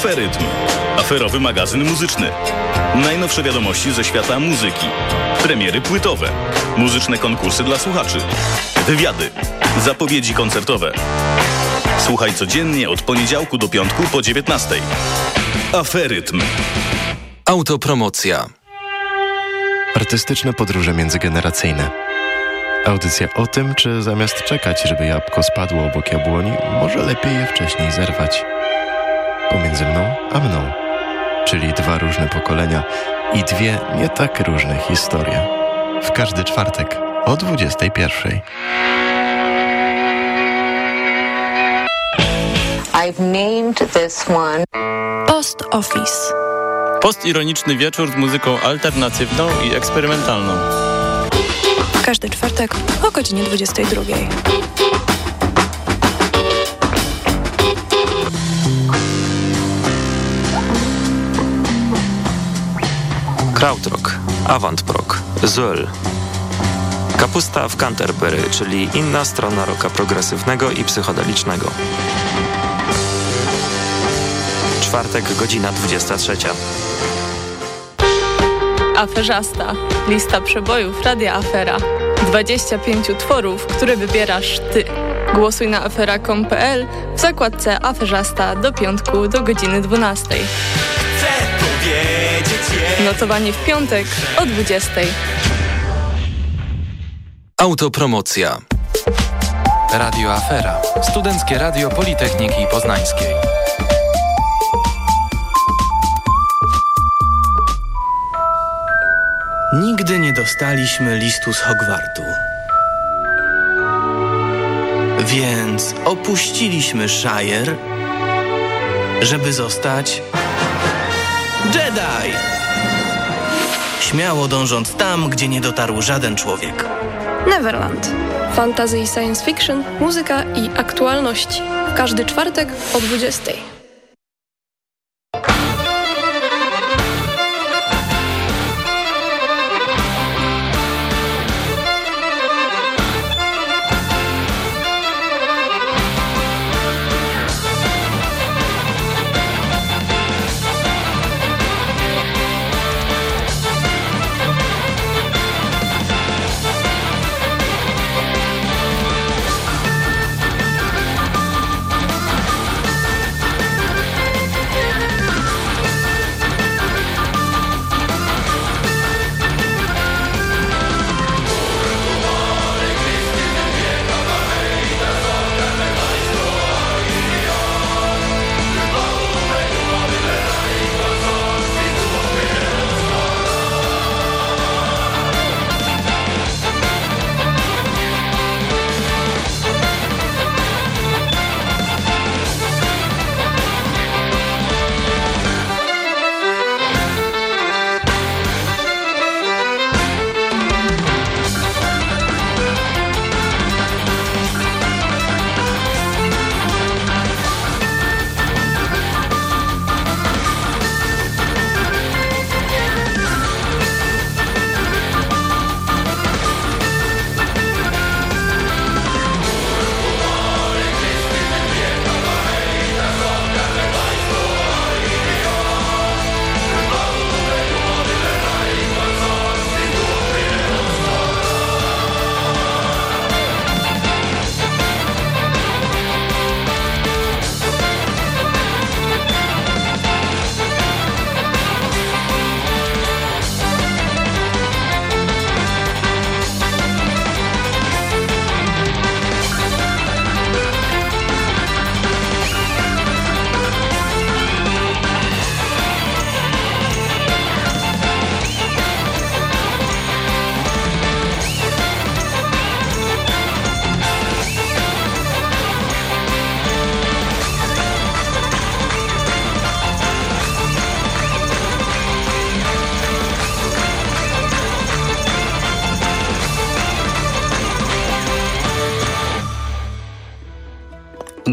Aferytm. Aferowy magazyn muzyczny. Najnowsze wiadomości ze świata muzyki. Premiery płytowe. Muzyczne konkursy dla słuchaczy. Wywiady. Zapowiedzi koncertowe. Słuchaj codziennie od poniedziałku do piątku po 19. Aferytm. Autopromocja. Artystyczne podróże międzygeneracyjne. Audycja o tym, czy zamiast czekać, żeby jabłko spadło obok jabłoni, może lepiej je wcześniej zerwać. Pomiędzy mną a mną. Czyli dwa różne pokolenia i dwie nie tak różne historie. W każdy czwartek o 21. I've named this one Post Office. Postironiczny wieczór z muzyką alternatywną i eksperymentalną. W każdy czwartek o godzinie 22. Krautrock, Avantprog, Zoel. Kapusta w Canterbury, czyli inna strona roka progresywnego i psychodelicznego. Czwartek, godzina 23. Aferzasta. Lista przebojów Radia Afera. 25 tworów, które wybierasz Ty. Głosuj na afera.com.pl w zakładce Aferzasta do piątku do godziny 12. Notowanie w piątek o 20. Autopromocja. Radio Afera. Studenckie Radio Politechniki Poznańskiej. Nigdy nie dostaliśmy listu z Hogwartu. Więc opuściliśmy Shire, żeby zostać Jedi! Śmiało dążąc tam, gdzie nie dotarł żaden człowiek. Neverland. Fantasy i science fiction, muzyka i aktualności. Każdy czwartek o 20.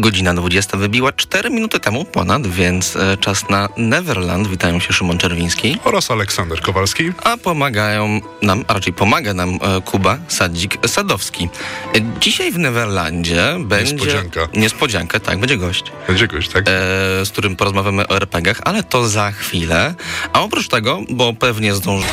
Godzina 20 wybiła 4 minuty temu ponad, więc e, czas na Neverland. Witają się Szymon Czerwiński oraz Aleksander Kowalski. A pomagają nam, a raczej pomaga nam e, Kuba Sadzik-Sadowski. E, dzisiaj w Neverlandzie będzie... Niespodzianka. Niespodzianka, tak, będzie gość. Będzie gość, tak. E, z którym porozmawiamy o RPGach, ale to za chwilę. A oprócz tego, bo pewnie zdąży...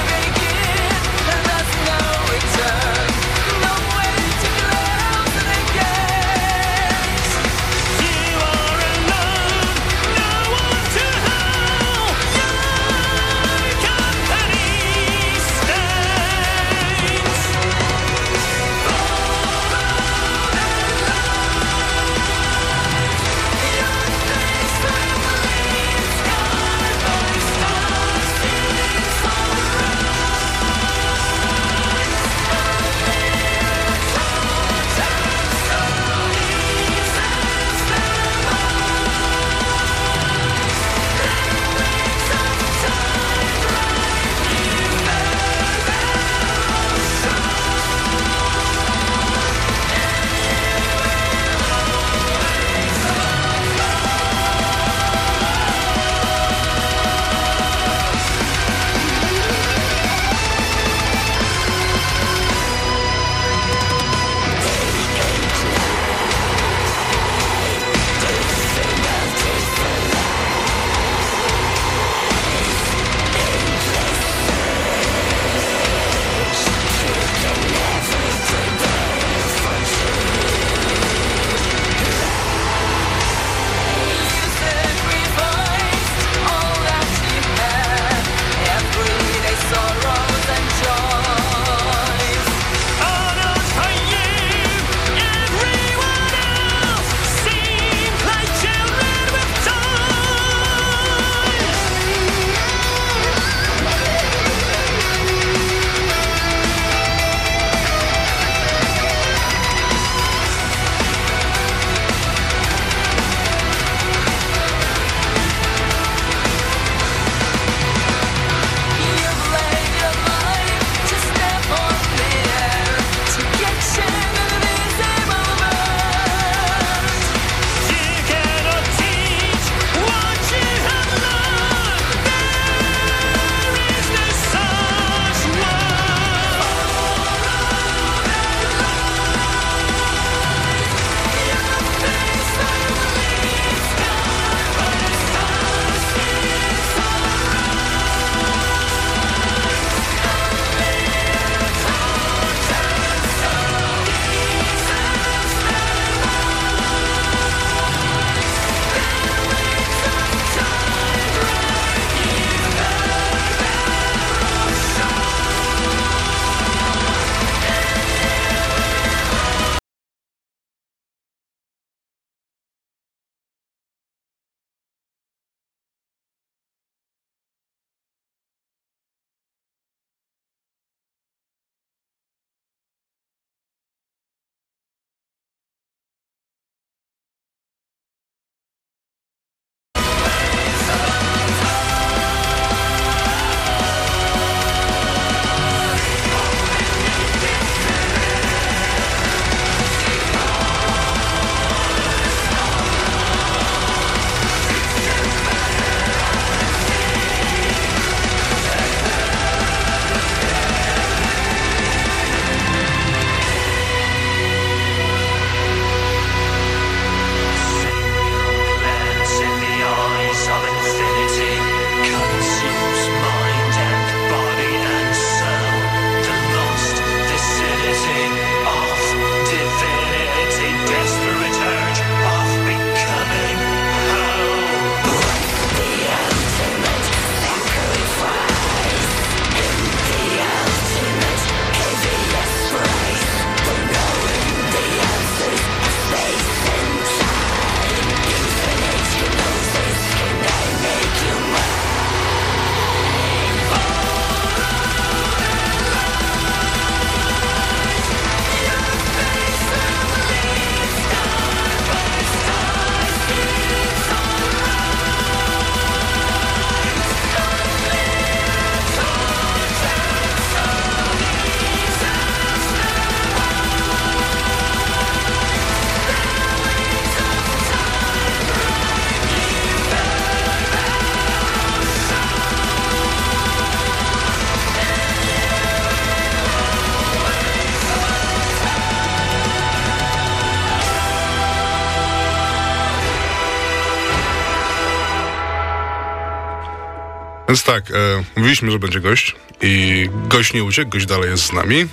Więc tak, e, mówiliśmy, że będzie gość i gość nie uciekł, gość dalej jest z nami. E,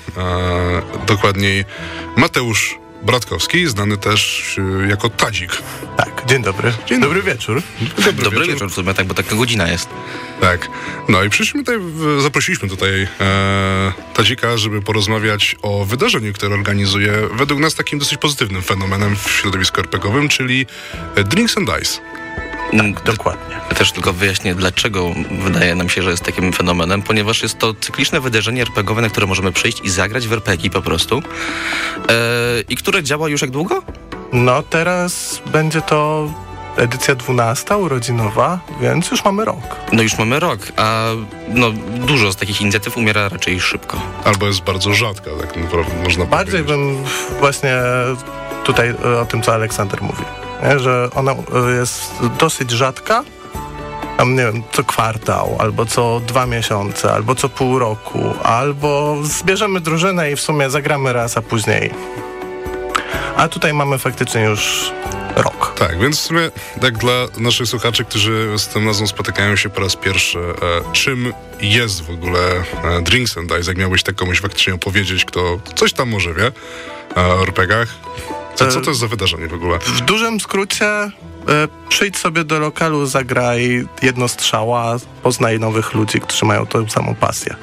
dokładniej Mateusz Bratkowski, znany też e, jako Tadzik. Tak, dzień dobry. Dzień dobry wieczór. Dobry, Dobry wieczór. wieczór w sumie, tak, bo taka godzina jest. Tak. No i przyszliśmy tutaj, zaprosiliśmy tutaj e, Tadzika, żeby porozmawiać o wydarzeniu, które organizuje według nas takim dosyć pozytywnym fenomenem w środowisku RPGowym, czyli Drinks and Dice. Tak, dokładnie. Ja też tylko wyjaśnię, dlaczego wydaje nam się, że jest takim fenomenem, ponieważ jest to cykliczne wydarzenie RPGowe, na które możemy przyjść i zagrać w RPG po prostu. E, I które działa już jak długo? No teraz będzie to edycja 12, urodzinowa, więc już mamy rok. No już mamy rok, a no, dużo z takich inicjatyw umiera raczej szybko. Albo jest bardzo rzadka, tak naprawdę można Bardziej powiedzieć. bym właśnie tutaj o tym, co Aleksander mówi nie? że ona e, jest dosyć rzadka, tam nie wiem, co kwartał, albo co dwa miesiące, albo co pół roku, albo zbierzemy drużynę i w sumie zagramy raz, a później. A tutaj mamy faktycznie już rok. Tak, więc w sumie tak dla naszych słuchaczy, którzy z tym nazwą spotykają się po raz pierwszy, e, czym jest w ogóle e, Drinks and Dice? Jak miałbyś tak komuś faktycznie opowiedzieć, kto coś tam może wie e, o RPGach? Co, co to jest za wydarzenie w ogóle? W dużym skrócie e, przyjdź sobie do lokalu, zagraj jedno strzała, poznaj nowych ludzi, którzy mają tą samą pasję.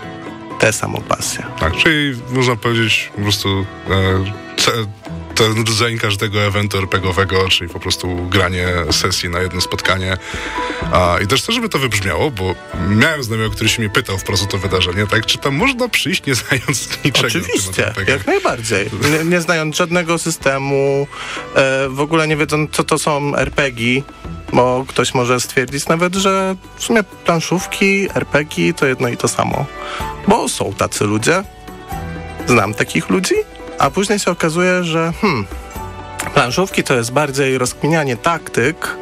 Tę samą pasję. Tak, czyli można powiedzieć po prostu e, ten rdzeń każdego eventu RPGowego, czyli po prostu granie sesji na jedno spotkanie. A, I też to, żeby to wybrzmiało, bo miałem znajomego, który się mnie pytał wprost o to wydarzenie, tak, czy tam można przyjść nie znając niczego. Oczywiście, jak najbardziej. Nie, nie, znając żadnego systemu, e, w ogóle nie wiedząc, co to są RPG, bo ktoś może stwierdzić nawet, że w sumie planszówki, RPG to jedno i to samo. Bo są tacy ludzie, znam takich ludzi, a później się okazuje, że hmm, planszówki to jest bardziej rozkminianie taktyk,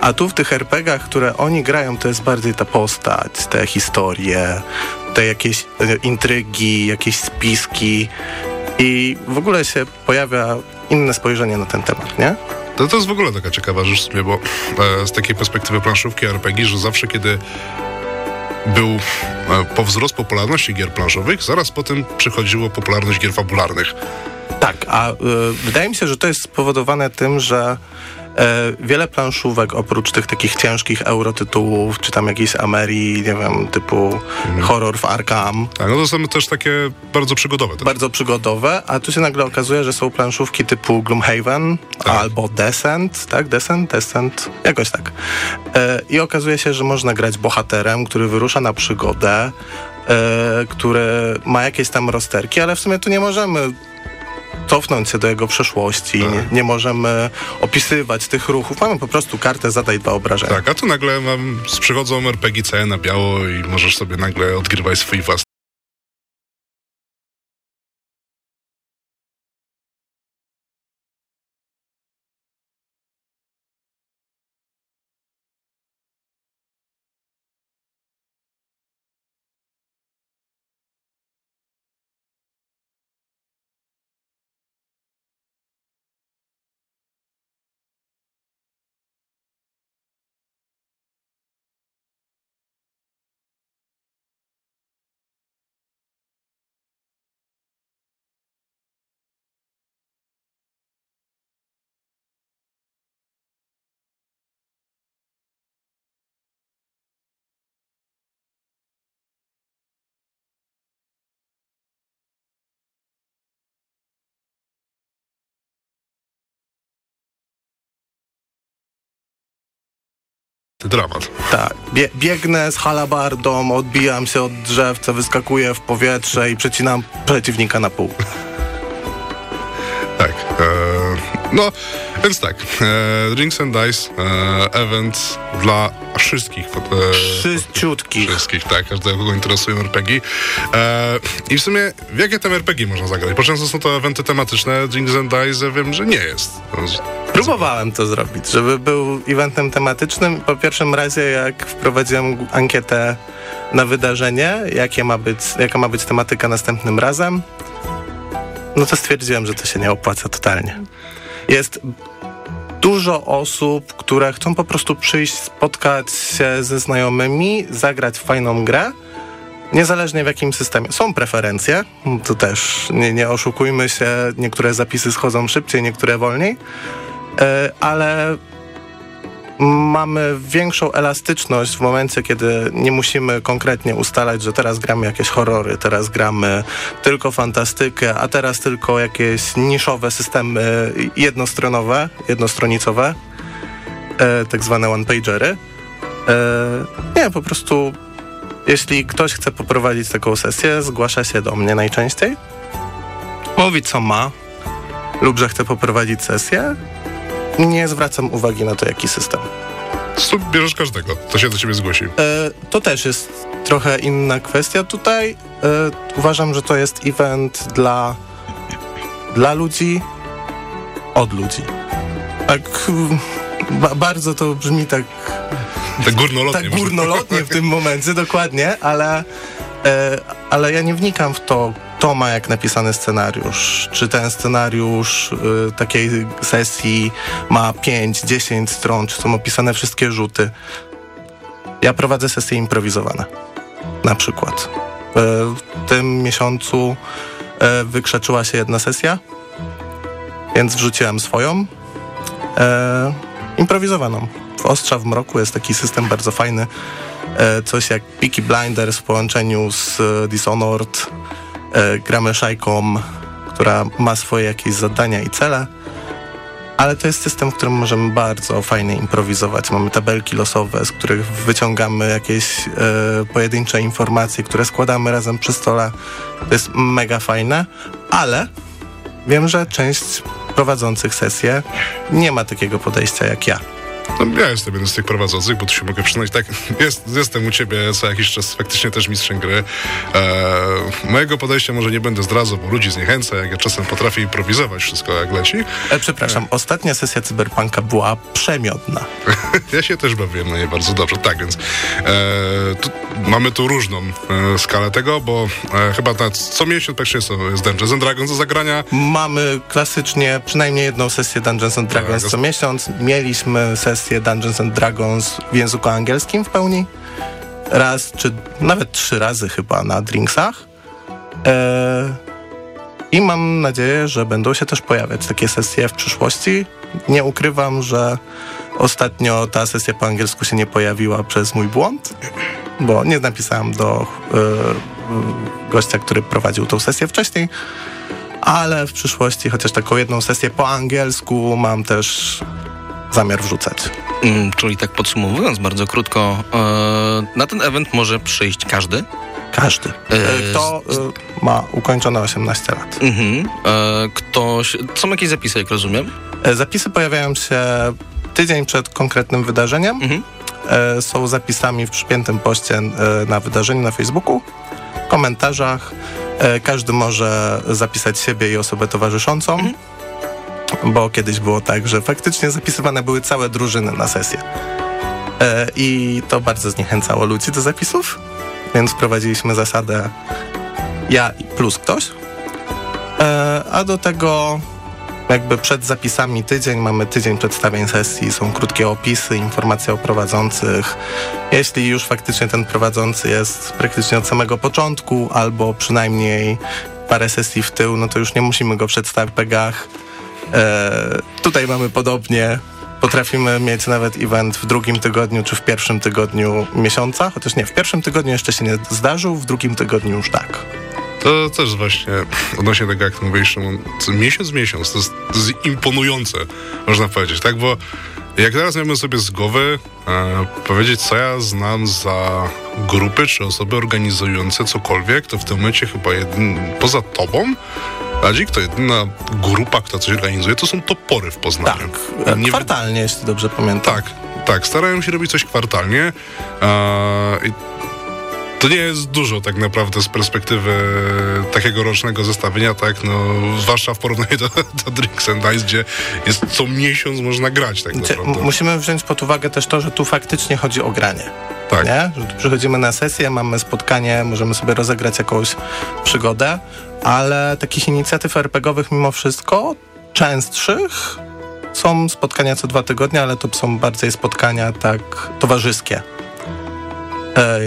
a tu w tych RPGach, które oni grają, to jest bardziej ta postać, te historie, te jakieś e, intrygi, jakieś spiski i w ogóle się pojawia inne spojrzenie na ten temat, nie? To, to jest w ogóle taka ciekawa rzecz sobie, bo e, z takiej perspektywy planszówki RPG, że zawsze kiedy był e, po wzrost popularności gier planszowych, zaraz potem przychodziło popularność gier fabularnych. Tak, a y, wydaje mi się, że to jest spowodowane tym, że wiele planszówek oprócz tych takich ciężkich eurotytułów, czy tam jakiejś Amerii, nie wiem, typu mhm. horror w Arkham. Tak, no to są też takie bardzo przygodowe. Też. Bardzo przygodowe, a tu się nagle okazuje, że są planszówki typu Gloomhaven tak. albo Descent, tak? Descent, Descent, jakoś tak. E, I okazuje się, że można grać bohaterem, który wyrusza na przygodę, e, który ma jakieś tam rozterki, ale w sumie tu nie możemy cofnąć się do jego przeszłości, tak. nie, nie, możemy opisywać tych ruchów, mamy po prostu kartę, zadaj dwa obrażenia. Tak, a tu nagle mam, przychodzą RPG C na biało i możesz sobie nagle odgrywać swój własny dramat. Tak. Bie biegnę z halabardą, odbijam się od drzewca, wyskakuję w powietrze i przecinam przeciwnika na pół. tak. E, no, więc tak. E, Drinks and Dice, e, event dla wszystkich. E, Wszyściutkich. Wszystkich, tak. Każdego, kogo interesują RPG. E, I w sumie, w jakie tam RPG można zagrać? Bo często są to eventy tematyczne. Drinks and Dice, wiem, że nie jest. Próbowałem to zrobić, żeby był eventem tematycznym. Po pierwszym razie, jak wprowadziłem ankietę na wydarzenie, jakie ma być, jaka ma być tematyka następnym razem, no to stwierdziłem, że to się nie opłaca totalnie. Jest dużo osób, które chcą po prostu przyjść, spotkać się ze znajomymi, zagrać fajną grę, niezależnie w jakim systemie. Są preferencje, to też nie, nie oszukujmy się, niektóre zapisy schodzą szybciej, niektóre wolniej, e, ale mamy większą elastyczność w momencie, kiedy nie musimy konkretnie ustalać, że teraz gramy jakieś horrory, teraz gramy tylko fantastykę, a teraz tylko jakieś niszowe systemy jednostronowe, jednostronicowe, e, tak zwane one-pagery. E, nie, po prostu jeśli ktoś chce poprowadzić taką sesję, zgłasza się do mnie najczęściej, mówi co ma lub że chce poprowadzić sesję nie zwracam uwagi na to, jaki system. Tu bierzesz każdego, to się do ciebie zgłosi. E, to też jest trochę inna kwestia tutaj. E, uważam, że to jest event dla, dla ludzi, od ludzi. Tak ba, bardzo to brzmi tak... Tak górnolotnie. Tak górnolotnie w tym momencie, dokładnie, ale, e, ale ja nie wnikam w to, kto ma jak napisany scenariusz. Czy ten scenariusz y, takiej sesji ma 5-10 stron, czy są opisane wszystkie rzuty. Ja prowadzę sesje improwizowane. Na przykład. Y, w tym miesiącu y, wykrzeczyła się jedna sesja, więc wrzuciłem swoją. Y, improwizowaną. W Ostrza w Mroku jest taki system bardzo fajny. Y, coś jak Peaky Blinders w połączeniu z y, Dishonored gramy szajką, która ma swoje jakieś zadania i cele, ale to jest system, w którym możemy bardzo fajnie improwizować. Mamy tabelki losowe, z których wyciągamy jakieś e, pojedyncze informacje, które składamy razem przy stole. To jest mega fajne, ale wiem, że część prowadzących sesję nie ma takiego podejścia jak ja. No, ja jestem jeden z tych prowadzących, bo tu się mogę przyznać, tak, jest, jestem u ciebie co jakiś czas faktycznie też mistrzem gry. E, mojego podejścia może nie będę zdradzał, bo ludzi zniechęca, jak ja czasem potrafię improwizować wszystko jak leci. E, przepraszam, e. ostatnia sesja Cyberpunka była przemiodna. ja się też bawiłem na nie bardzo dobrze, tak, więc e, tu, mamy tu różną skalę tego, bo chyba na, co miesiąc praktycznie jest, jest Dungeons and Dragons do zagrania. Mamy klasycznie przynajmniej jedną sesję Dungeons and Dragons tak, co miesiąc. Mieliśmy sesję wersję Dungeons and Dragons w języku angielskim w pełni. Raz, czy nawet trzy razy chyba na Drinksach. Eee, I mam nadzieję, że będą się też pojawiać takie sesje w przyszłości. Nie ukrywam, że ostatnio ta sesja po angielsku się nie pojawiła przez mój błąd, bo nie napisałem do e, gościa, który prowadził tą sesję wcześniej, ale w przyszłości chociaż taką jedną sesję po angielsku mam też zamiar wrzucać. Mm, czyli tak podsumowując bardzo krótko, e, na ten event może przyjść każdy? Każdy. E, Kto e, ma ukończone 18 lat. Mhm. E, ktoś, są jakieś zapisy, jak rozumiem? Zapisy pojawiają się tydzień przed konkretnym wydarzeniem. Mhm. Są zapisami w przypiętym poście na wydarzeniu na Facebooku, komentarzach. Każdy może zapisać siebie i osobę towarzyszącą. Mhm bo kiedyś było tak, że faktycznie zapisywane były całe drużyny na sesję. E, I to bardzo zniechęcało ludzi do zapisów, więc wprowadziliśmy zasadę ja plus ktoś. E, a do tego jakby przed zapisami tydzień, mamy tydzień przedstawień sesji, są krótkie opisy, informacje o prowadzących. Jeśli już faktycznie ten prowadzący jest praktycznie od samego początku, albo przynajmniej parę sesji w tył, no to już nie musimy go przedstawić w pegach tutaj mamy podobnie. Potrafimy mieć nawet event w drugim tygodniu czy w pierwszym tygodniu miesiąca, chociaż nie, w pierwszym tygodniu jeszcze się nie zdarzył, w drugim tygodniu już tak. To też właśnie odnośnie tego, jak mówisz, miesiąc w miesiąc, to jest, to jest imponujące, można powiedzieć, tak? Bo jak teraz miałbym sobie z głowy e, powiedzieć, co ja znam za grupy czy osoby organizujące cokolwiek, to w tym momencie chyba jedyn, poza tobą Radzik to jedyna grupa, która coś organizuje, to są topory w Poznaniu. Tak, Nie... kwartalnie, jeśli dobrze pamiętam. Tak, tak, starają się robić coś kwartalnie. i to nie jest dużo tak naprawdę z perspektywy takiego rocznego zestawienia, tak, no, zwłaszcza w porównaniu do, do Drinks and Dice, gdzie jest co miesiąc można grać tak naprawdę. Musimy wziąć pod uwagę też to, że tu faktycznie chodzi o granie. Tak. Nie? Że tu przychodzimy na sesję, mamy spotkanie, możemy sobie rozegrać jakąś przygodę, ale takich inicjatyw RPGowych mimo wszystko częstszych są spotkania co dwa tygodnie, ale to są bardziej spotkania tak towarzyskie.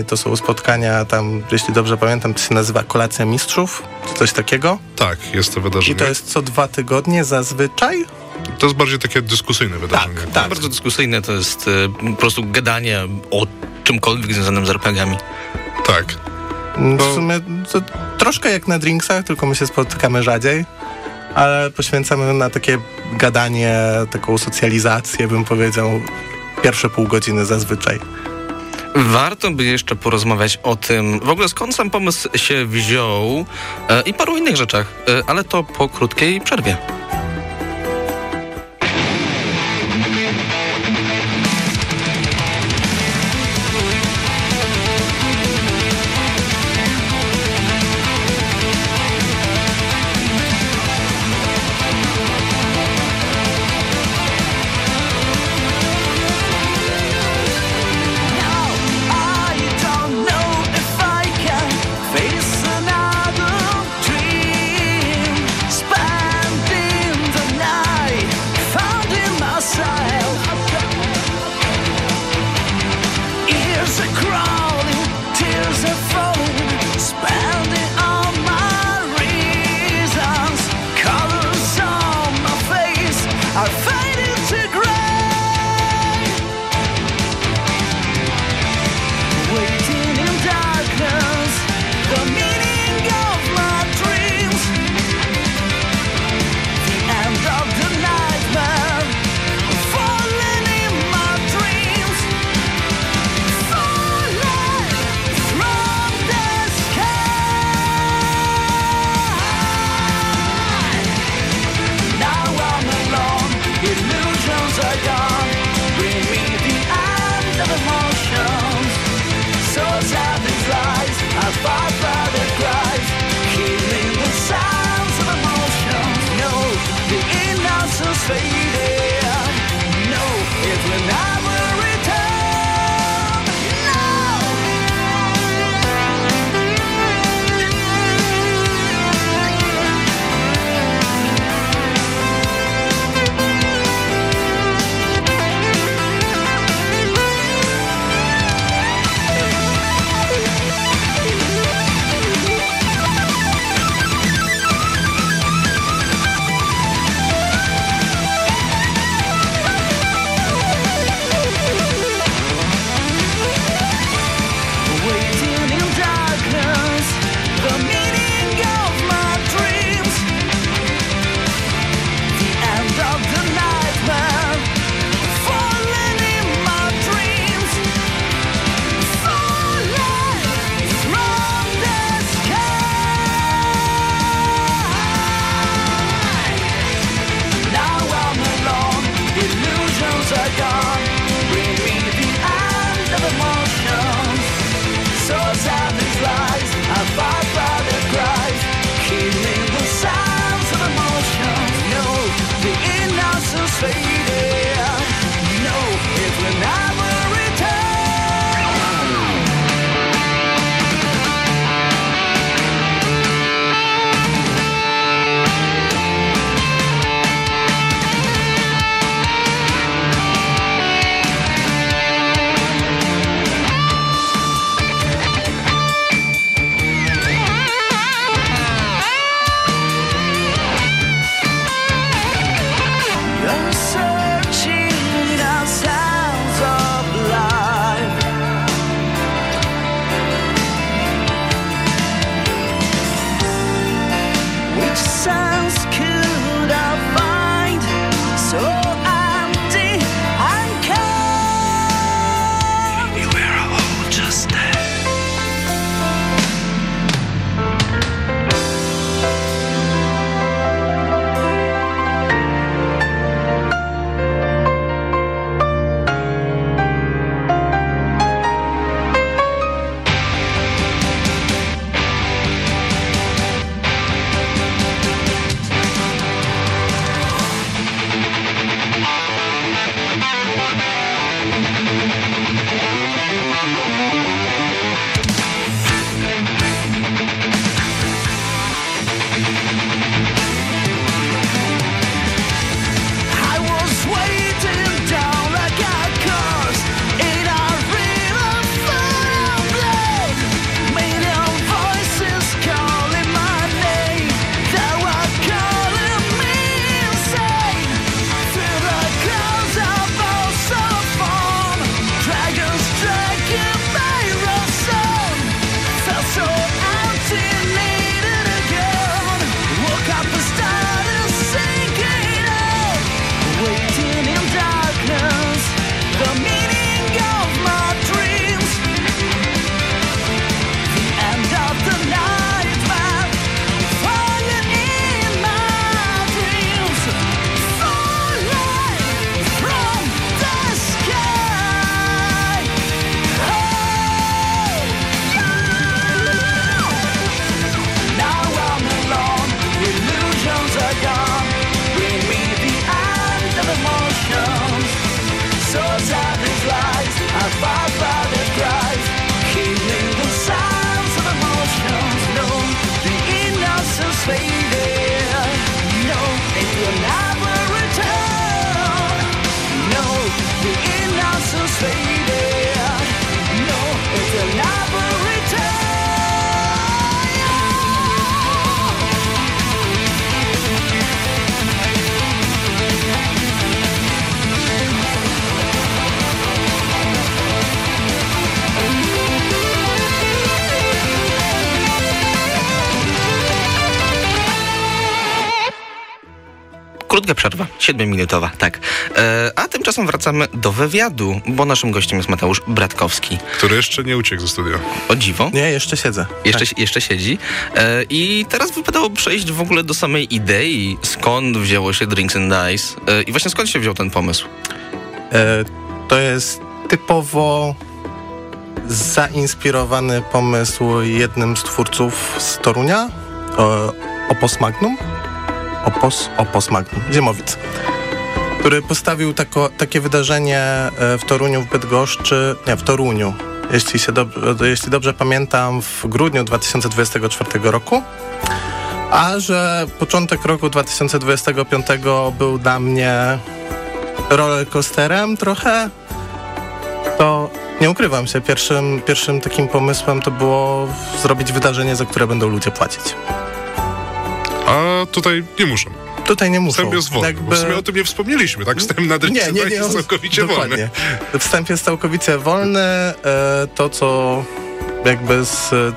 To są spotkania tam, jeśli dobrze pamiętam, to się nazywa Kolacja Mistrzów, czy coś takiego. Tak, jest to wydarzenie. I to jest co dwa tygodnie zazwyczaj? To jest bardziej takie dyskusyjne wydarzenie. Tak, tak. Bardzo dyskusyjne to jest y, po prostu gadanie o czymkolwiek związanym z RPG-ami. Tak. Bo... W sumie to troszkę jak na drinksach, tylko my się spotykamy rzadziej, ale poświęcamy na takie gadanie, taką socjalizację, bym powiedział, pierwsze pół godziny zazwyczaj. Warto by jeszcze porozmawiać o tym, w ogóle skąd sam pomysł się wziął e, i paru innych rzeczach, e, ale to po krótkiej przerwie. Krótka przerwa, siedmiominutowa, tak. E, a tymczasem wracamy do wywiadu, bo naszym gościem jest Mateusz Bratkowski. Który jeszcze nie uciekł ze studia. O dziwo. Nie, jeszcze siedzę. Jeszcze, jeszcze siedzi. E, I teraz wypadało przejść w ogóle do samej idei, skąd wzięło się Drinks and Dice e, i właśnie skąd się wziął ten pomysł? E, to jest typowo zainspirowany pomysł jednym z twórców z Torunia, e, Opos Magnum. Opos, Opos Magnum, Ziemowic. Który postawił tako, takie wydarzenie e, w Toruniu, w Bydgoszczy, nie, w Toruniu, jeśli, się dob jeśli dobrze pamiętam, w grudniu 2024 roku. A że początek roku 2025 był dla mnie rollercoasterem trochę, to nie ukrywam się, pierwszym, pierwszym takim pomysłem to było zrobić wydarzenie, za które będą ludzie płacić. A tutaj nie muszą. Tutaj nie muszą. Wstęp jest wolny, Jakby- w sumie o tym nie wspomnieliśmy, tak? Wstęp na Drinks Nie, nie, nie. jest całkowicie dokładnie. wolny. Wstęp jest całkowicie wolny. E, To, co jakby z e,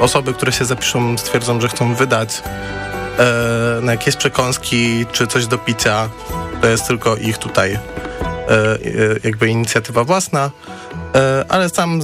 osoby, które się zapiszą, stwierdzą, że chcą wydać e, na jakieś przekąski czy coś do picia, to jest tylko ich tutaj jakby inicjatywa własna. Ale sam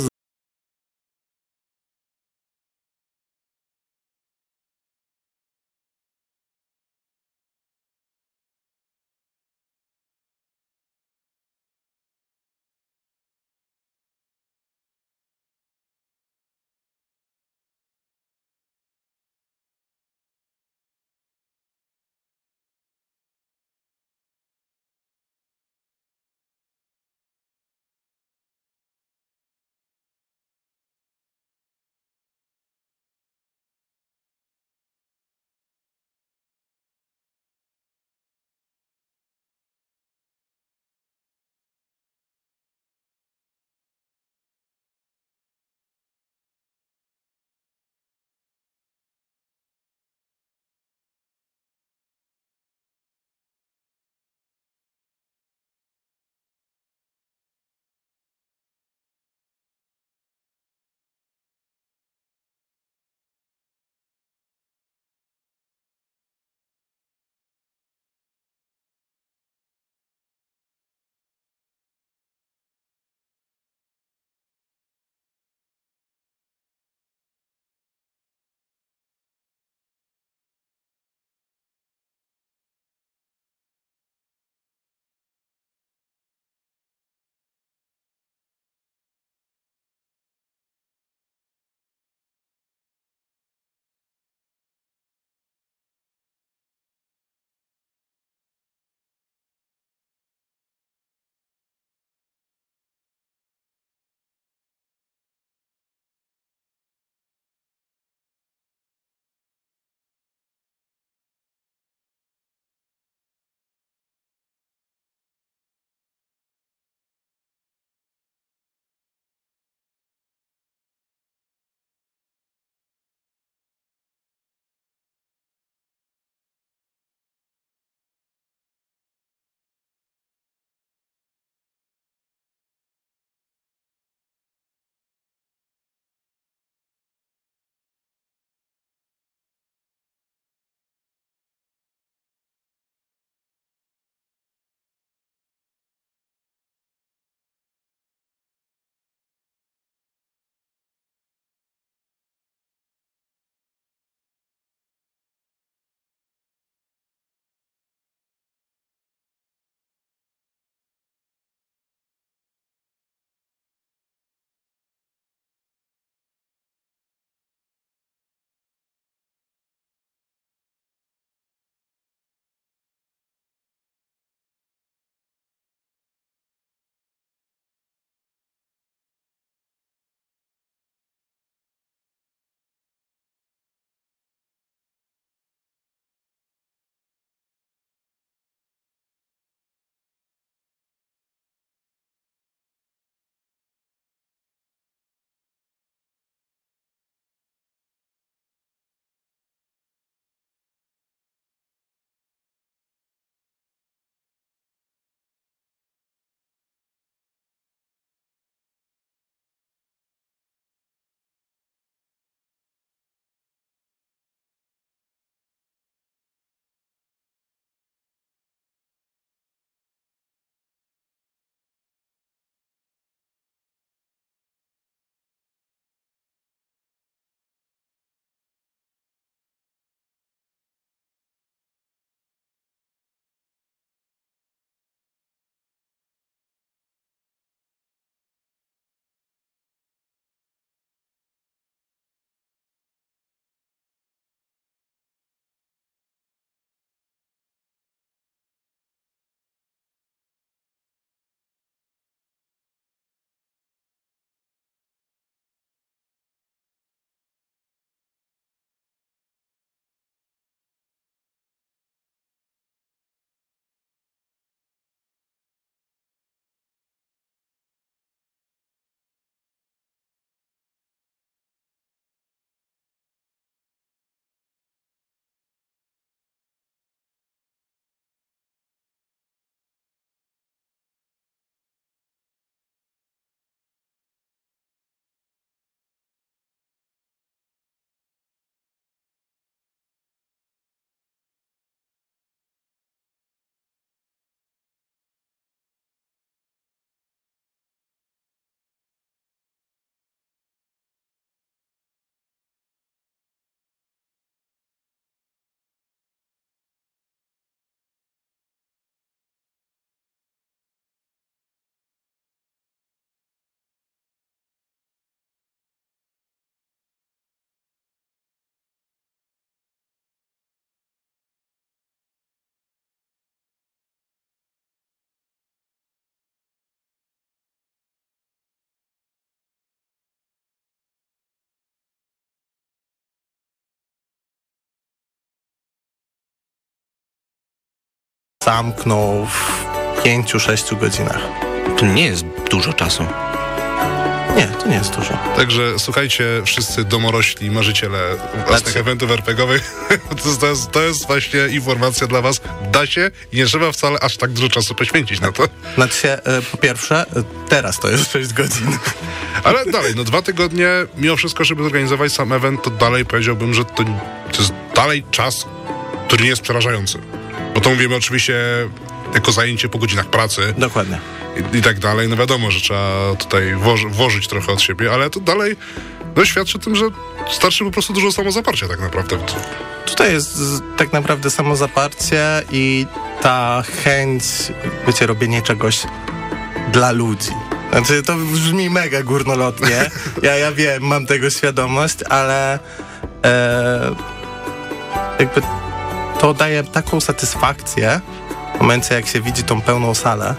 zamknął w 5-6 godzinach. To nie jest dużo czasu. Nie, to nie jest dużo. Także słuchajcie, wszyscy domorośli, marzyciele własnych eventów RPGowych, to, jest- to, jest, to jest właśnie informacja dla was. Da się i nie trzeba wcale aż tak dużo czasu poświęcić na to. Znaczy się, e, po pierwsze, e, teraz to jest 6 godzin. Ale dalej, no dwa tygodnie, mimo wszystko, żeby zorganizować sam event, to dalej powiedziałbym, że to, to jest dalej czas, który nie jest przerażający. Bo to mówimy oczywiście jako zajęcie po godzinach pracy. Dokładnie. I, i tak dalej. No wiadomo, że trzeba tutaj włoży, włożyć trochę od siebie, ale to dalej no, świadczy o tym, że starczy po prostu dużo samozaparcia tak naprawdę. Tutaj jest tak naprawdę samo zaparcie i ta chęć, wiecie, robienie czegoś dla ludzi. Znaczy, to brzmi mega górnolotnie. Ja, ja wiem, mam tego świadomość, ale e, jakby to daje taką satysfakcję w momencie, jak się widzi tą pełną salę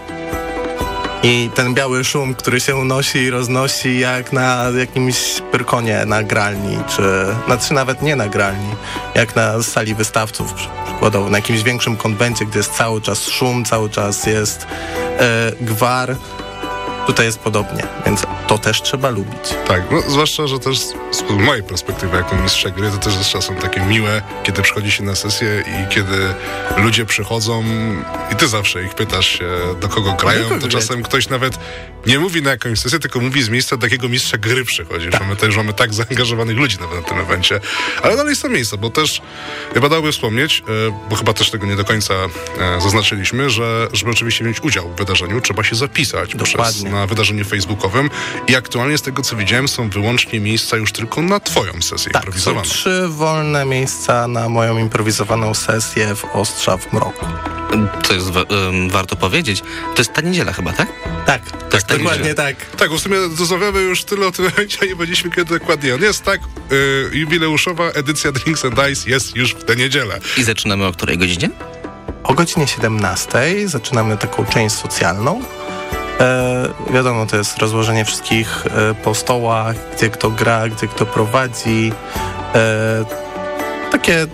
i ten biały szum, który się unosi i roznosi jak na jakimś pyrkonie na gralni, czy znaczy nawet nie na gralni, jak na sali wystawców przy- przykładowo, na jakimś większym konwencie, gdzie jest cały czas szum, cały czas jest e, gwar. Tutaj jest podobnie, więc to też trzeba lubić. Tak, no, zwłaszcza, że też z mojej perspektywy jako mistrza gry, to też jest czasem takie miłe, kiedy przychodzi się na sesję i kiedy ludzie przychodzą i ty zawsze ich pytasz się, do kogo grają, kogo to czasem ktoś nawet nie mówi na jakąś sesję, tylko mówi z miejsca, do jakiego mistrza gry przychodzi. Mamy też mamy tak zaangażowanych ludzi nawet na tym evencie. Ale dalej jest to miejsce, bo też chyba dałoby wspomnieć, e, bo chyba też tego nie do końca e, zaznaczyliśmy, że żeby oczywiście wziąć udział w wydarzeniu, trzeba się zapisać przez, Dokładnie. Na wydarzeniu facebookowym i aktualnie z tego co widziałem są wyłącznie miejsca już tylko na twoją sesję Tak, są improwizowaną. trzy wolne miejsca na moją improwizowaną sesję w Ostrza w Mroku. To jest wa- warto powiedzieć. To jest ta niedziela chyba, tak? Tak, To jest ta dokładnie niedziela. tak. Tak, w sumie rozmawiamy już tyle o tym a nie powiedzieliśmy kiedy dokładnie on jest. Tak, y, jubileuszowa edycja Drinks and Dice jest już w tę niedzielę. I zaczynamy o której godzinie? O godzinie 17 zaczynamy taką część socjalną. E, wiadomo, to jest rozłożenie wszystkich e, po stołach, gdzie kto gra, gdzie kto prowadzi. E, takie,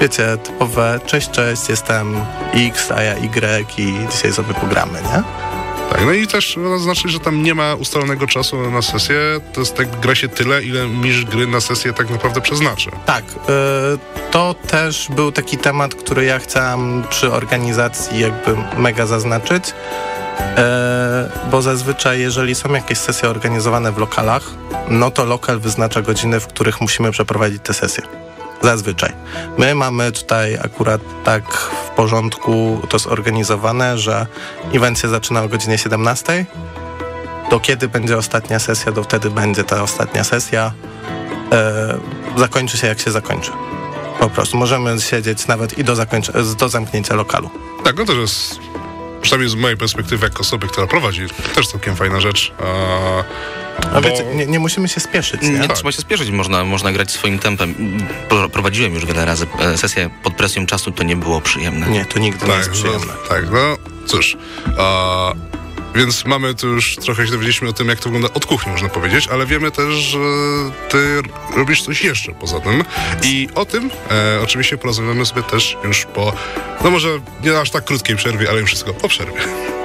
wiecie, typowe cześć, cześć, jestem X, a ja Y i dzisiaj sobie pogramy, nie? Tak, no i też trzeba zaznaczyć, że tam nie ma ustalonego czasu na sesję. To jest tak, gra się tyle, ile mistrz gry na sesję tak naprawdę przeznaczy. Tak, y, to też był taki temat, który ja chciałam przy organizacji jakby mega zaznaczyć, bo zazwyczaj jeżeli są jakieś sesje organizowane w lokalach, no to lokal wyznacza godziny, w których musimy przeprowadzić te sesje. Zazwyczaj. My mamy tutaj akurat tak w porządku to zorganizowane, że event się zaczyna o godzinie 17. Do kiedy będzie ostatnia sesja, do wtedy będzie ta ostatnia sesja e, zakończy się jak się zakończy. Po prostu możemy siedzieć nawet i do, do zamknięcia lokalu. Tak, no to jest, przynajmniej z mojej perspektywy, jako osoby, która prowadzi, też całkiem fajna rzecz. A, bo- wiecie, nie, nie musimy się spieszyć, nie? Nie trzeba się spieszyć, można, można grać swoim tempem. Pro- Prowadziłem już wiele razy e, sesję pod presją czasu, to nie było przyjemne. Nie, to nigdy nie Tak, jest przyjemne. no, tak, no cóż. A, więc mamy tu już trochę się dowiedzieliśmy o tym, jak to wygląda od kuchni, można powiedzieć, ale wiemy też, że ty robisz coś jeszcze poza tym. I o tym e, oczywiście porozmawiamy sobie też już po, no może nie aż tak krótkiej przerwie, ale już wszystko po przerwie.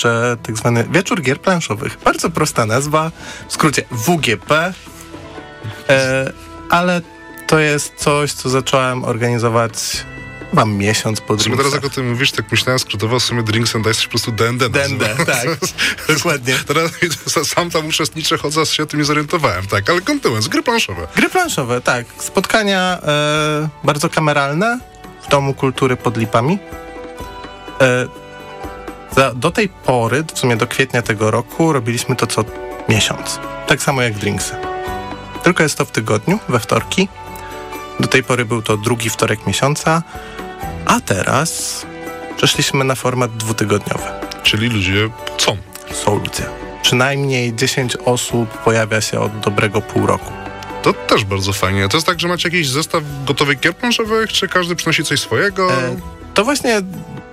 Jeszcze tak zwany wieczór gier planszowych. Bardzo prosta nazwa, w skrócie WGP, e, ale to jest coś, co zacząłem organizować chyba miesiąc po sumie teraz jak o tym mówisz, tak myślałem skrótowo, w sumie Drinks and Dice po prostu D&D D&D, tak, dokładnie. Teraz sam tam uczestniczę, chodzę, się tym nie zorientowałem, tak, ale kontynuując, gry planszowe. Gry planszowe, tak. Spotkania e, bardzo kameralne w Domu Kultury pod Lipami. E, do tej pory, w sumie do kwietnia tego roku, robiliśmy to co miesiąc. Tak samo jak Drinksy. Tylko jest to w tygodniu, we wtorki. Do tej pory był to drugi wtorek miesiąca, a teraz przeszliśmy na format dwutygodniowy. Czyli ludzie są. Są ludzie. Przynajmniej 10 osób pojawia się od dobrego pół roku. To też bardzo fajnie. To jest tak, że macie jakiś zestaw gotowych gier planszowych, czy każdy przynosi coś swojego? E, to właśnie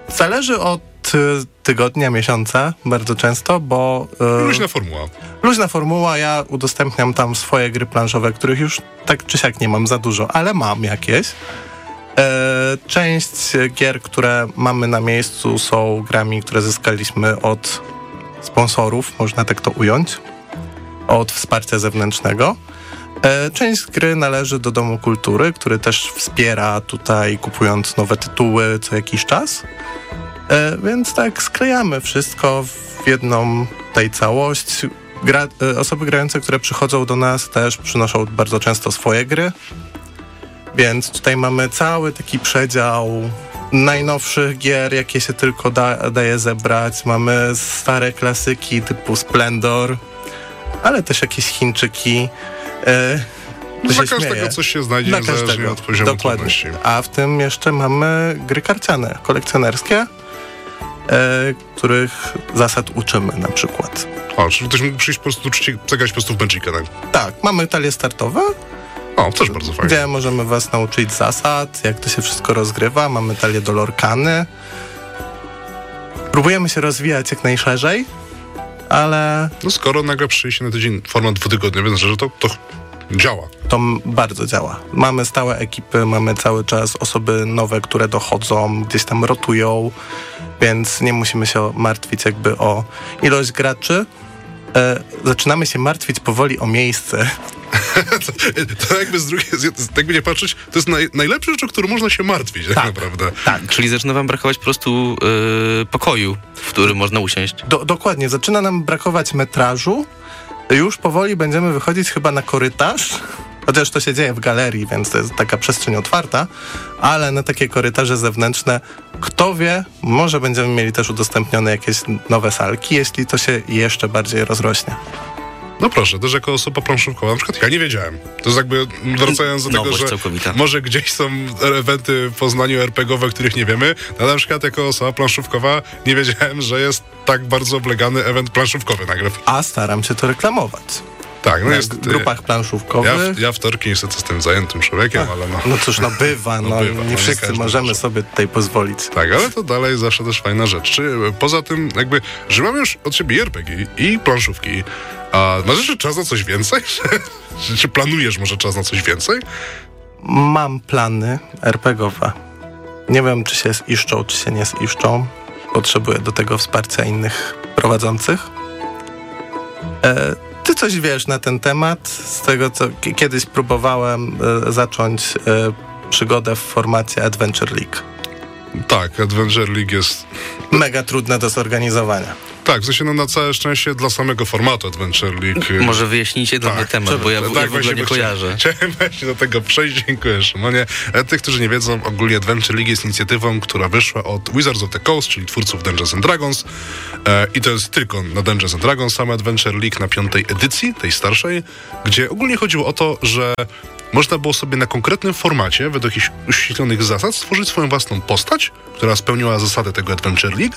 zależy od e, tygodnia, miesiąca bardzo często, bo... e, Luźna formuła. Luźna formuła, ja udostępniam tam swoje gry planszowe, których już tak czy siak nie mam za dużo, ale mam jakieś. E, część gier, które mamy na miejscu są grami, które zyskaliśmy od sponsorów, można tak to ująć, od wsparcia zewnętrznego. E, Część gry należy do Domu Kultury, który też wspiera tutaj, kupując nowe tytuły co jakiś czas. E, Więc tak sklejamy wszystko w jedną tej całość. Gra, e, osoby grające, które przychodzą do nas też przynoszą bardzo często swoje gry. Więc tutaj mamy cały taki przedział najnowszych gier, jakie się tylko da, daje zebrać. Mamy stare klasyki typu Splendor, ale też jakieś Chińczyki. To Dla każdego śmieje. coś się znajdzie, Dla niezależnie każdego. od poziomu Dokładnie. trudności. A w tym jeszcze mamy gry karciane, kolekcjonerskie, e, których zasad uczymy na przykład. O, czyli ktoś mógł przyjść po prostu zagrać po prostu w Magica, tak? Tak, mamy talie startowe, O, też bardzo fajnie. gdzie możemy was nauczyć zasad, jak to się wszystko rozgrywa. Mamy talię do lorkany. Próbujemy się rozwijać jak najszerzej, ale No skoro nagle przyjdzie na tydzień format dwutygodniowy, znaczy, że to, to działa. to bardzo działa. Mamy stałe ekipy, mamy cały czas osoby nowe, które dochodzą, gdzieś tam rotują, więc nie musimy się martwić jakby o ilość graczy. E, zaczynamy się martwić powoli o miejsce. To jakby z drugiej, z- jakby nie patrzeć, to jest naj, najlepsza rzecz, o którą można się martwić, tak, naprawdę. Czyli zaczyna wam brakować po prostu yy, pokoju, w którym można usiąść. Do, dokładnie, zaczyna nam brakować metrażu. Już powoli będziemy wychodzić chyba na korytarz. Chociaż to się dzieje w galerii, więc to jest taka przestrzeń otwarta, ale na takie korytarze zewnętrzne, kto wie, może będziemy mieli też udostępnione jakieś nowe salki, jeśli to się jeszcze bardziej rozrośnie. No proszę, też jako osoba planszówkowa, na przykład ja nie wiedziałem. To jest jakby wracając do tego, że całkowita. może gdzieś są eventy w Poznaniu RPGowe, których nie wiemy. No, na przykład jako osoba planszówkowa nie wiedziałem, że jest tak bardzo oblegany event planszówkowy nagle. A staram się to reklamować. Tak, no jest... grupach planszówkowych. Ja, w- ja wtorki niestety jestem zajętym człowiekiem, ale no... No cóż, no bywa, no, bywa, no nie nie wszyscy każdy możemy sobie tutaj pozwolić. Tak, ale to dalej zawsze też fajna rzecz. Czy poza tym, jakby, że mam już od ciebie i RPG i planszówki, a masz jeszcze czas na coś więcej? Czy, czy planujesz może czas na coś więcej? Mam plany RPGowe. Nie wiem, czy się ziszczą, czy się nie ziszczą. Potrzebuję do tego wsparcia innych prowadzących. E, ty coś wiesz na ten temat? Z tego, co ki- kiedyś próbowałem e, zacząć e, przygodę w formacie Adventure League. Tak, Adventure League jest... Mega trudne do zorganizowania. Tak, w sensie no, na całe szczęście dla samego formatu Adventure League. Może wyjaśnijcie dla mnie temat, bo ja, w- ja w ogóle Tak, nie kojarzę. Chciałem, chciałem właśnie do tego przejść, dziękuję Szymonie. E, Tych, którzy nie wiedzą, ogólnie Adventure League jest inicjatywą, która wyszła od Wizards of the Coast, czyli twórców Dungeons and Dragons e, i to jest tylko na Dungeons and Dragons same Adventure League na piątej edycji, tej starszej, gdzie ogólnie chodziło o to, że można było sobie na konkretnym formacie, według jakichś uświetlonych zasad, stworzyć swoją własną postać, która spełniała zasady tego Adventure League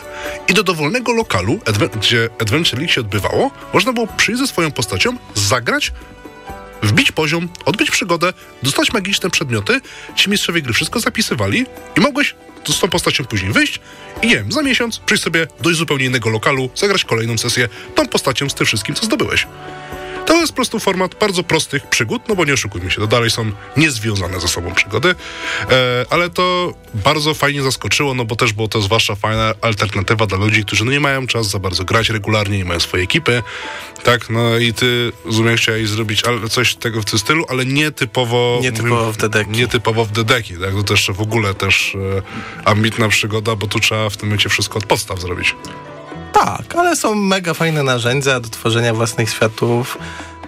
i do dowolnego lokalu, gdzie Adventure League się odbywało, można było przyjść ze swoją postacią, zagrać, wbić poziom, odbyć przygodę, dostać magiczne przedmioty, ci mistrzowie gry wszystko zapisywali i mogłeś z tą postacią później wyjść i nie wiem, za miesiąc przyjść sobie do zupełnie innego lokalu, zagrać kolejną sesję tą postacią z tym wszystkim, co zdobyłeś. To jest po prostu format bardzo prostych przygód, no bo nie oszukujmy się, to dalej są niezwiązane ze sobą przygody, e, ale to bardzo fajnie zaskoczyło, no bo też było to zwłaszcza fajna alternatywa dla ludzi, którzy no nie mają czas za bardzo grać regularnie, nie mają swojej ekipy, tak, no i ty, rozumiem, chciałeś zrobić coś tego w tym stylu, ale nie typowo... Nie typowo w dedeki. Nie typowo w dedeki, tak, to też w ogóle też e, ambitna przygoda, bo tu trzeba w tym momencie wszystko od podstaw zrobić. Tak, ale są mega fajne narzędzia do tworzenia własnych światów,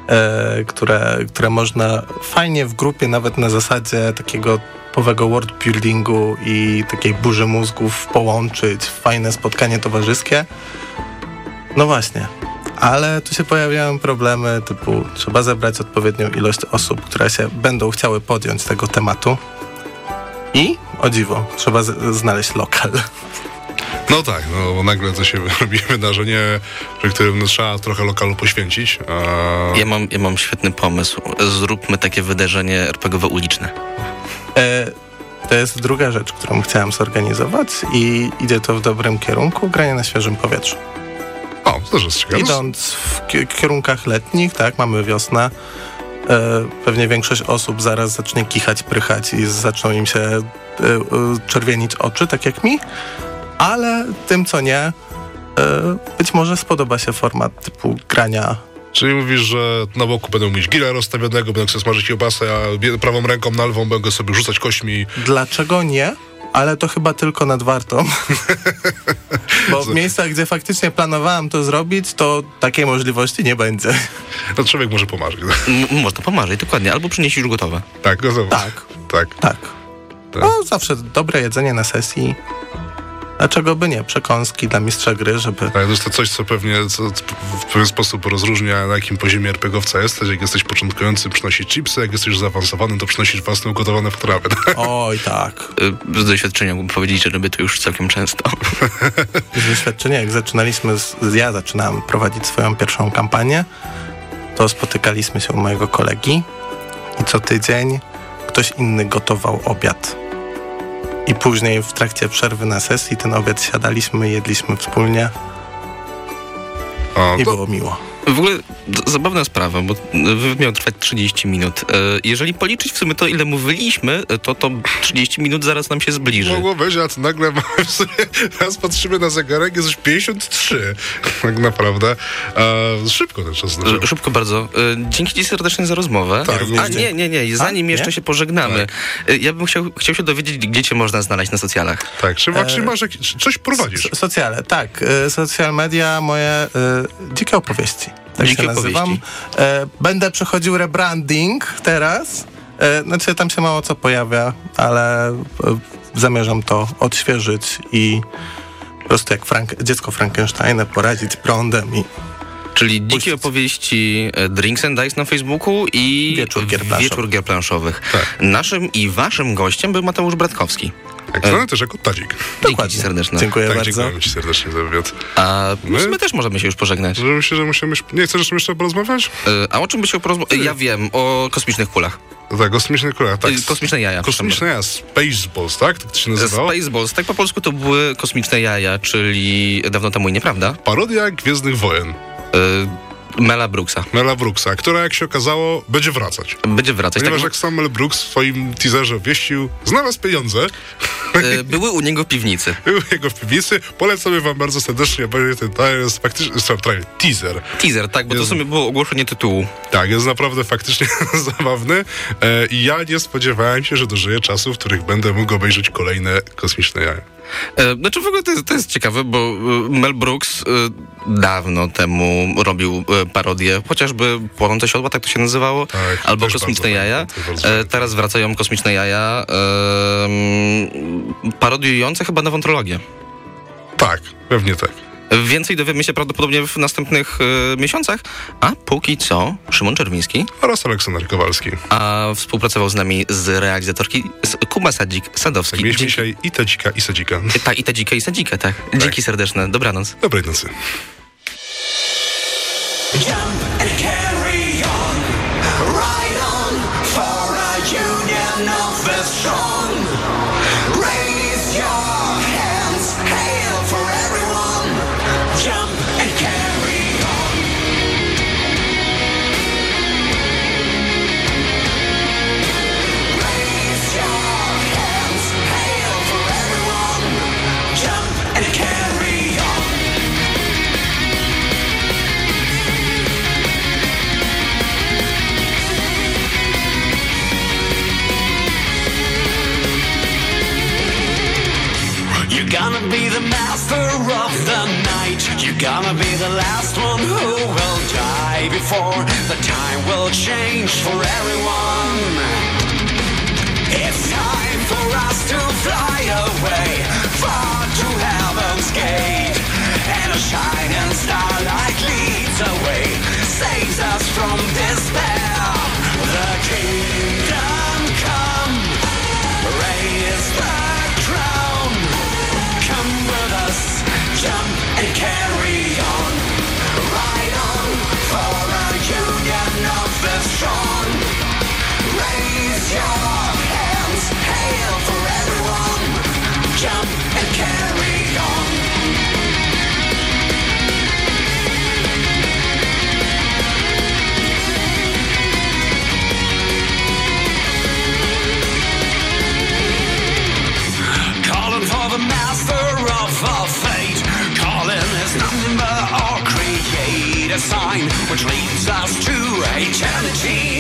e, które, które można fajnie w grupie, nawet na zasadzie takiego typowego world buildingu i takiej burzy mózgów połączyć w fajne spotkanie towarzyskie. No właśnie. Ale tu się pojawiają problemy typu trzeba zebrać odpowiednią ilość osób, które się będą chciały podjąć tego tematu. I, o dziwo, trzeba znaleźć lokal. No tak, no bo nagle to się robi wydarzenie, przy którym no, trzeba trochę lokalu poświęcić. A... Ja mam, ja mam świetny pomysł. Zróbmy takie wydarzenie RPGowe uliczne. E, to jest druga rzecz, którą chciałem zorganizować i idzie to w dobrym kierunku, granie na świeżym powietrzu. O, to też jest ciekawe. Idąc w ki- kierunkach letnich, tak, mamy wiosnę, e, pewnie większość osób zaraz zacznie kichać, prychać i zaczną im się e, e, czerwienić oczy, tak jak mi, ale tym, co nie, e, być może spodoba się format typu grania Czyli mówisz, że na boku będą mieć grilla rozstawionego, będą sobie smażyć kiełbasę, a prawą ręką na lewą będą sobie rzucać kośćmi. Dlaczego nie? Ale to chyba tylko nad Wartą. Bo w miejscach, gdzie faktycznie planowałem to zrobić, to takiej możliwości nie będzie. No człowiek może pomarzyć. Można pomarzyć, dokładnie. Albo przynieść już gotowe. Tak, gotowe. Tak. Tak. Tak. No, zawsze dobre jedzenie na sesji. Dlaczego by nie? Przekąski dla mistrza gry, żeby... Tak, to jest to coś, co pewnie co w pewien sposób rozróżnia, na jakim poziomie RPGowca jesteś. Jak jesteś początkujący, przynosisz chipsy, jak jesteś zaawansowany, to przynosisz własne ugotowane potrawy. tak? Oj, tak. Y, Z doświadczenia mógłbym powiedzieć, że robię to już całkiem często. Z doświadczenia, jak zaczynaliśmy, z, ja zaczynałem prowadzić swoją pierwszą kampanię, to spotykaliśmy się u mojego kolegi i co tydzień ktoś inny gotował obiad. I później w trakcie przerwy na sesji ten obiad siadaliśmy, jedliśmy wspólnie O, i to, było miło. W ogóle zabawna sprawa, bo wywiad miał trwać 30 minut. E, Jeżeli policzyć w sumie to, ile mówiliśmy, e, to to 30 minut zaraz nam się zbliży. mogło być, a nagle w sumie, teraz patrzymy na zegarek, jest już 53. Tak naprawdę. A, szybko ten czas zdarzył. E, Szybko bardzo. E, Dzięki Ci serdecznie za rozmowę. Tak, A nie, nie, nie. Zanim A, nie? jeszcze się pożegnamy, e, ja bym chciał, chciał się dowiedzieć, gdzie Cię można znaleźć na socjalach. Tak, czy, E, czy masz coś prowadzisz? So- Socjale, tak. y, Social media, moje y, dzikie opowieści. Tak Dzikie się nazywam. opowieści. Będę przechodził rebranding teraz. E, Znaczy tam się mało co pojawia, ale e, zamierzam to odświeżyć i po prostu jak Frank, dziecko Frankensteina poradzić prądem i Czyli dzikie opowieści e, Drinks and Dice na Facebooku i Wieczór gier planszowych. wieczór gier planszowych. Tak. Naszym i waszym gościem był Mateusz Bratkowski. Tak, znany też jako Tadzik. Dzięki Ci serdeczne. Dziękuję Tak, bardzo. dziękujemy Ci serdecznie za wywiad. A My? my też możemy się już pożegnać. Że myślę, że musimy... Nie chcesz jeszcze porozmawiać? E, A o czym by się porozmawiać? Ja wiem, o kosmicznych kulach. Tak, kosmiczny kulach, tak. Y, Kosmiczne jaja. Kosmiczne jaja, Spaceballs, tak? Tak to się nazywało? Spaceballs, tak po polsku to były kosmiczne jaja, czyli dawno temu i nieprawda? Parodia Gwiezdnych Wojen. Y, Mela Brooksa. Mela Brooksa, która jak się okazało, będzie wracać. Będzie wracać. Ponieważ Tak, jak sam Mel Brooks w swoim teaserze wieścił, znalazł pieniądze, y, były u niego w piwnicy. był jego w piwnicy, polecamy wam bardzo serdecznie, będzie ten trailer jest faktycznie, trailer, teaser. Teaser, tak, bo to w sumie było ogłoszenie tytułu. Tak, jest naprawdę faktycznie zabawny e, i ja nie spodziewałem się, że dożyję czasów, w których będę mógł obejrzeć kolejne kosmiczne jaja. E, Znaczy w ogóle to jest, to jest ciekawe, bo e, Mel Brooks e, dawno temu robił parodię, chociażby Płoną te siodła, tak to się nazywało, Tak, albo Kosmiczne jaja. bardzo. Teraz wracają Kosmiczne jaja, e, parodiujące chyba nową Tak, pewnie tak. Więcej dowiemy się prawdopodobnie w następnych e, miesiącach, a póki co Szymon Czerwiński, Oraz Aleksander Kowalski. a współpracował z nami z realizatorki z Kuba Sadzik, Sadowski. Tak, mieliśmy dzisiaj i Tadzika, i Sadzika. Tak, i Tadzika, i Sadzika, tak. Dzięki serdeczne, dobranoc. Dobrej nocy. and gonna be the master of the night. You're gonna be the last one who will die before the time will change for everyone. It's time for us to fly away far to heaven's gate. And a shining starlight leads away, saves us from despair. The kingdom mine, which leads us to eternity.